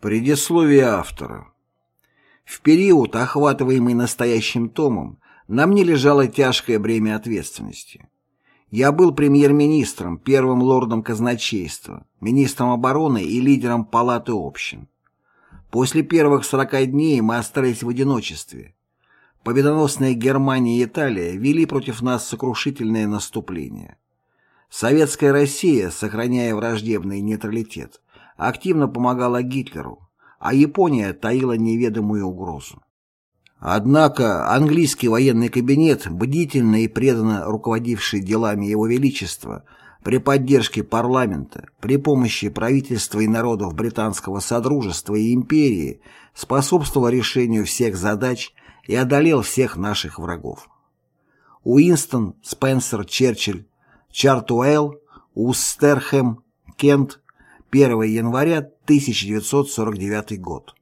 Предисловие автора В период, охватываемый настоящим томом, на мне лежало тяжкое бремя ответственности. Я был премьер-министром, первым лордом казначейства, министром обороны и лидером палаты общин. После первых 40 дней мы остались в одиночестве. Победоносные Германия и Италия вели против нас сокрушительное наступление. Советская Россия, сохраняя враждебный нейтралитет, активно помогала Гитлеру, а Япония таила неведомую угрозу. Однако английский военный кабинет, бдительно и преданно руководивший делами Его Величества, при поддержке парламента, при помощи правительства и народов британского содружества и империи, способствовал решению всех задач и одолел всех наших врагов. Уинстон, Спенсер, Черчилль, Чартуэлл, Устерхэм, Кент, 1 января 1949 год.